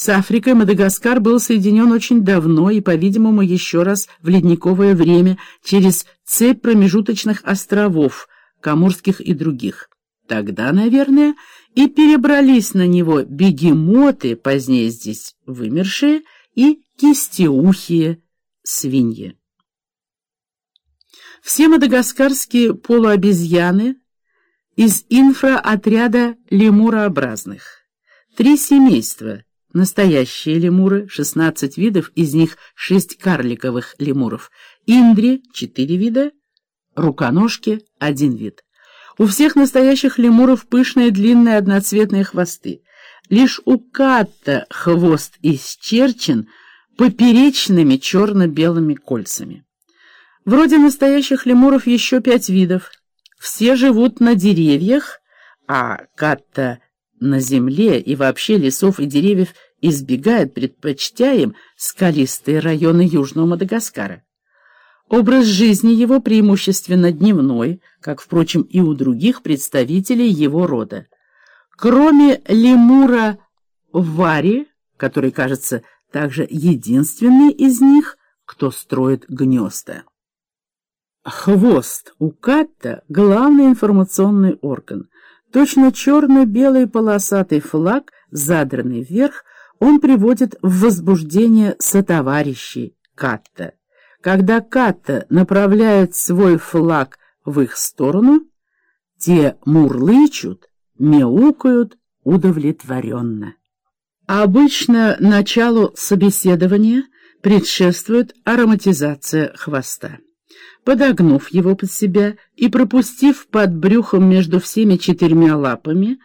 С Африкой Мадагаскар был соединен очень давно и, по-видимому, еще раз в ледниковое время через цепь промежуточных островов, Камурских и других. Тогда, наверное, и перебрались на него бегемоты, позднее здесь вымершие, и кистеухие свиньи. Все мадагаскарские полуобезьяны из инфроотряда лемурообразных. Три семейства – Настоящие лемуры, 16 видов, из них 6 карликовых лемуров. Индри — 4 вида, руконожки — 1 вид. У всех настоящих лемуров пышные длинные одноцветные хвосты. Лишь у катта хвост исчерчен поперечными черно-белыми кольцами. Вроде настоящих лемуров еще пять видов. Все живут на деревьях, а катта на земле и вообще лесов и деревьев избегает, предпочтя им скалистые районы Южного Мадагаскара. Образ жизни его преимущественно дневной, как, впрочем, и у других представителей его рода. Кроме лемура Вари, который, кажется, также единственный из них, кто строит гнезда. Хвост у катта — главный информационный орган. Точно черно-белый полосатый флаг, задранный вверх, он приводит в возбуждение сотоварищей Катта. Когда Катта направляет свой флаг в их сторону, те мурлычут, мяукают удовлетворенно. Обычно началу собеседования предшествует ароматизация хвоста. Подогнув его под себя и пропустив под брюхом между всеми четырьмя лапами,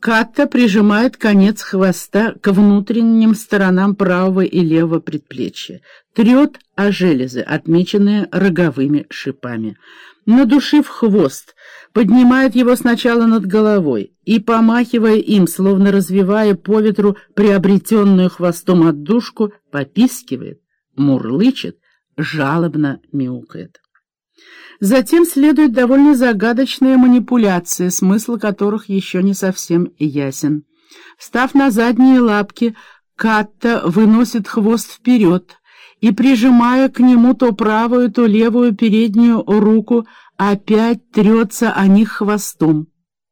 Катта прижимает конец хвоста к внутренним сторонам правого и левого предплечья, трет о железы, отмеченные роговыми шипами. Надушив хвост, поднимает его сначала над головой и, помахивая им, словно развивая по ветру приобретенную хвостом отдушку, попискивает, мурлычет, жалобно мяукает. Затем следует довольно загадочная манипуляция, смысл которых еще не совсем ясен. Став на задние лапки, Катта выносит хвост вперед и, прижимая к нему то правую, то левую переднюю руку, опять трется о них хвостом.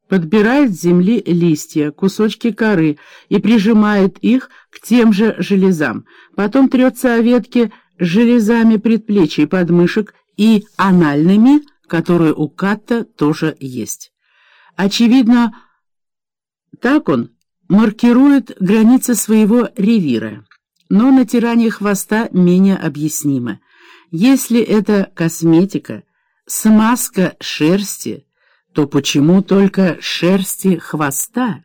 Подбирает с земли листья, кусочки коры и прижимает их к тем же железам. Потом трется о ветки железами предплечий, подмышек и анальными, которые у Катта тоже есть. Очевидно, так он маркирует границы своего ревира, но натирание хвоста менее объяснимо. Если это косметика, смазка шерсти, то почему только шерсти хвоста?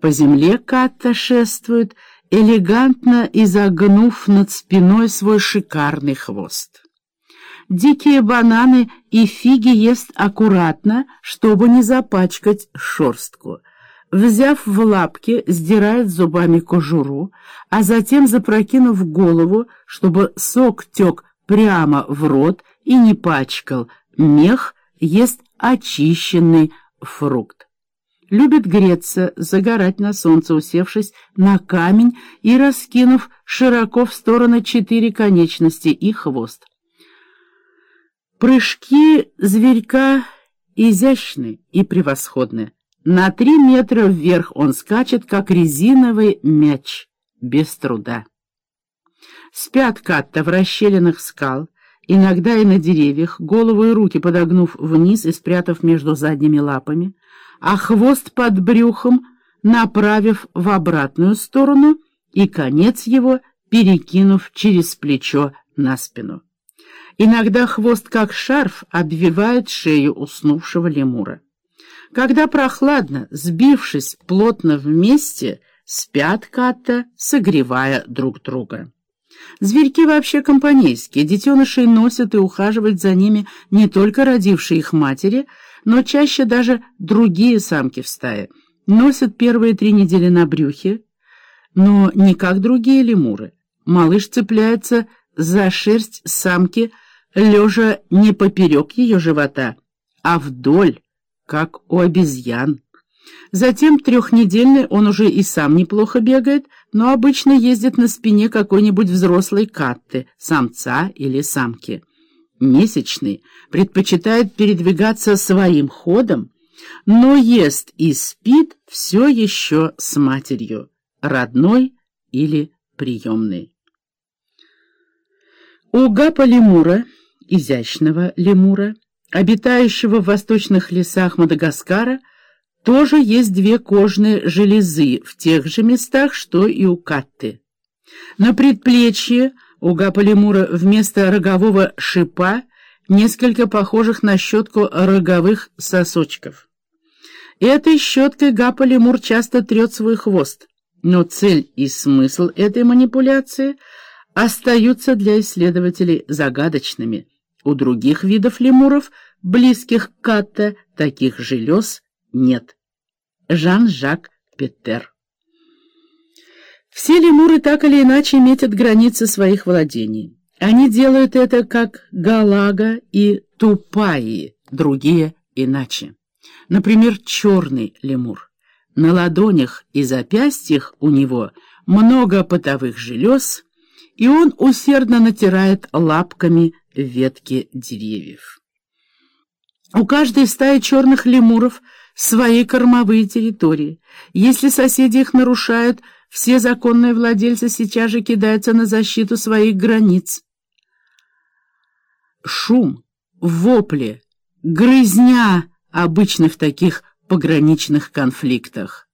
По земле Катта шествует, элегантно изогнув над спиной свой шикарный хвост. Дикие бананы и фиги ест аккуратно, чтобы не запачкать шерстку. Взяв в лапки, сдирает зубами кожуру, а затем, запрокинув голову, чтобы сок тек прямо в рот и не пачкал мех, ест очищенный фрукт. Любит греться, загорать на солнце, усевшись на камень и раскинув широко в стороны четыре конечности и хвост. Прыжки зверька изящны и превосходны. На три метра вверх он скачет, как резиновый мяч, без труда. Спят катта в расщелинах скал, иногда и на деревьях, голову и руки подогнув вниз и спрятав между задними лапами, а хвост под брюхом направив в обратную сторону и конец его перекинув через плечо на спину. Иногда хвост, как шарф, обвивает шею уснувшего лемура. Когда прохладно, сбившись плотно вместе, спят катта, согревая друг друга. Зверьки вообще компанейские, детенышей носят и ухаживают за ними не только родившие их матери, но чаще даже другие самки в стае. Носят первые три недели на брюхе, но не как другие лемуры. Малыш цепляется за шерсть самки, лежа не поперек ее живота, а вдоль, как у обезьян. Затем трехнедельный он уже и сам неплохо бегает, но обычно ездит на спине какой-нибудь взрослой катты, самца или самки. Месячный предпочитает передвигаться своим ходом, но ест и спит все еще с матерью, родной или приемной. У гапа-лемура, изящного лемура, обитающего в восточных лесах Мадагаскара, тоже есть две кожные железы в тех же местах, что и у катты. На предплечье у гапа-лемура вместо рогового шипа несколько похожих на щетку роговых сосочков. Этой щеткой гапа-лемур часто трет свой хвост, но цель и смысл этой манипуляции остаются для исследователей загадочными. У других видов лемуров, близких к катте, таких желез нет. Жан-Жак Петер. Все лемуры так или иначе метят границы своих владений. Они делают это как галага и тупаи, другие иначе. Например, черный лемур. На ладонях и запястьях у него много потовых желез, и он усердно натирает лапками ветки деревьев. У каждой стаи черных лемуров – свои кормовые территории. Если соседи их нарушают, все законные владельцы сейчас же кидаются на защиту своих границ. Шум, вопли, грызня обычно в таких пограничных конфликтах.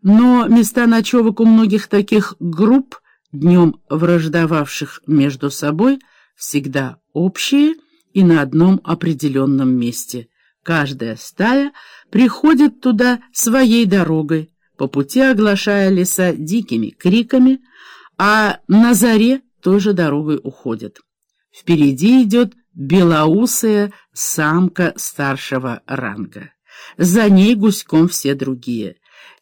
Но места ночевок у многих таких групп, днем враждовавших между собой, всегда общие и на одном определенном месте – Каждая стая приходит туда своей дорогой, по пути оглашая леса дикими криками, а на заре той же дорогой уходит. Впереди идет белоусая самка старшего ранга. За ней гуськом все другие.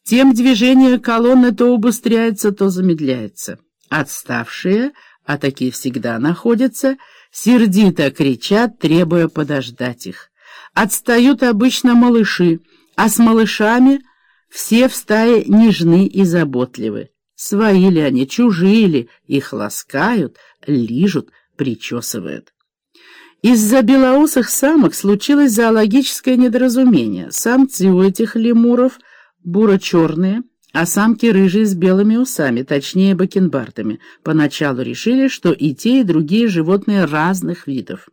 Тем движение колонны то убыстряется, то замедляется. Отставшие, а такие всегда находятся, сердито кричат, требуя подождать их. Отстают обычно малыши, а с малышами все в стае нежны и заботливы. Свои ли они, чужие ли, их ласкают, лижут, причесывают. Из-за белоусых самок случилось зоологическое недоразумение. Самцы у этих лемуров буро-черные, а самки рыжие с белыми усами, точнее бакенбардами. Поначалу решили, что и те, и другие животные разных видов.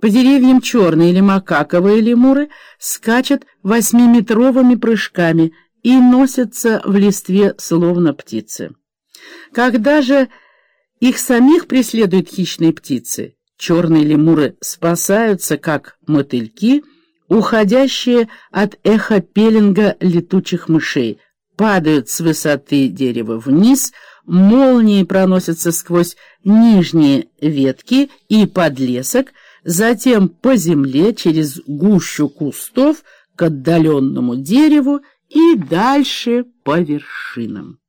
По деревьям черные или макаковые лемуры скачут восьмиметровыми прыжками и носятся в листве, словно птицы. Когда же их самих преследуют хищные птицы, черные лемуры спасаются, как мотыльки, уходящие от эхопеллинга летучих мышей, падают с высоты дерева вниз, молнией проносятся сквозь нижние ветки и подлесок, затем по земле через гущу кустов к отдаленному дереву и дальше по вершинам.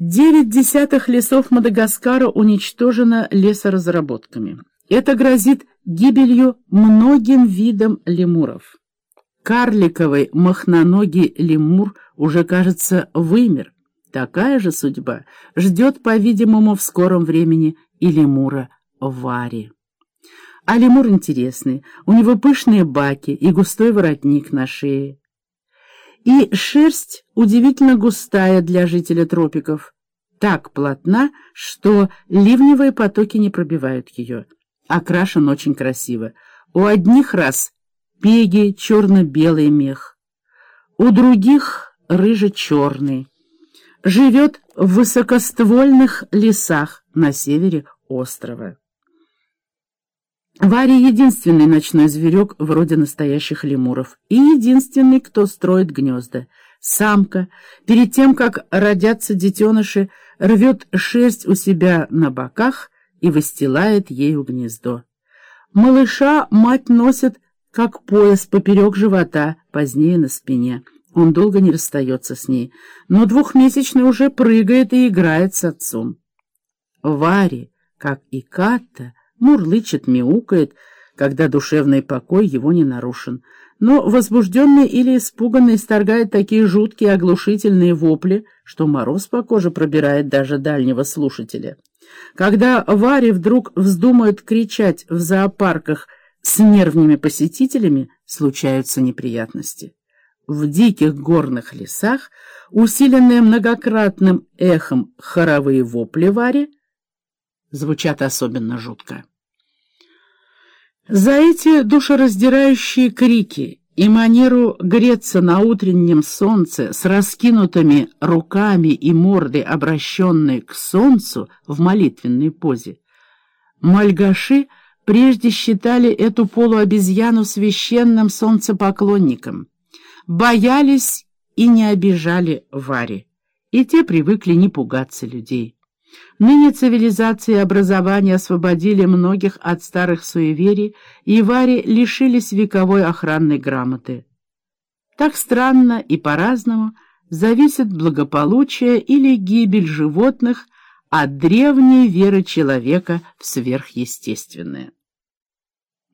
Девять десятых лесов Мадагаскара уничтожено лесоразработками. Это грозит гибелью многим видам лемуров. Карликовый махноногий лемур уже, кажется, вымер. Такая же судьба ждет, по-видимому, в скором времени и лемура Вари. А лемур интересный, у него пышные баки и густой воротник на шее. И шерсть удивительно густая для жителя тропиков, так плотна, что ливневые потоки не пробивают ее. Окрашен очень красиво. У одних раз пеги черно-белый мех, у других рыже-черный. Живет в высокоствольных лесах на севере острова. Варя — единственный ночной зверек вроде настоящих лемуров и единственный, кто строит гнезда. Самка, перед тем, как родятся детеныши, рвет шерсть у себя на боках и выстилает ею гнездо. Малыша мать носит, как пояс, поперек живота, позднее на спине. Он долго не расстается с ней, но двухмесячный уже прыгает и играет с отцом. Варе, как и Катта, мурлычет, мяукает, когда душевный покой его не нарушен. но возбужденный или испуганный исторгает такие жуткие оглушительные вопли, что мороз по коже пробирает даже дальнего слушателя. Когда Варе вдруг вздумают кричать в зоопарках с нервными посетителями, случаются неприятности. В диких горных лесах, усиленные многократным эхом хоровые вопли Вари, звучат особенно жутко. За эти душераздирающие крики и манеру греться на утреннем солнце с раскинутыми руками и мордой, обращенной к солнцу в молитвенной позе, мальгаши прежде считали эту полуобезьяну священным солнцепоклонником, боялись и не обижали Вари, и те привыкли не пугаться людей. Ныне цивилизация и образование освободили многих от старых суеверий, и Вари лишились вековой охранной грамоты. Так странно и по-разному зависит благополучие или гибель животных от древней веры человека в сверхъестественное.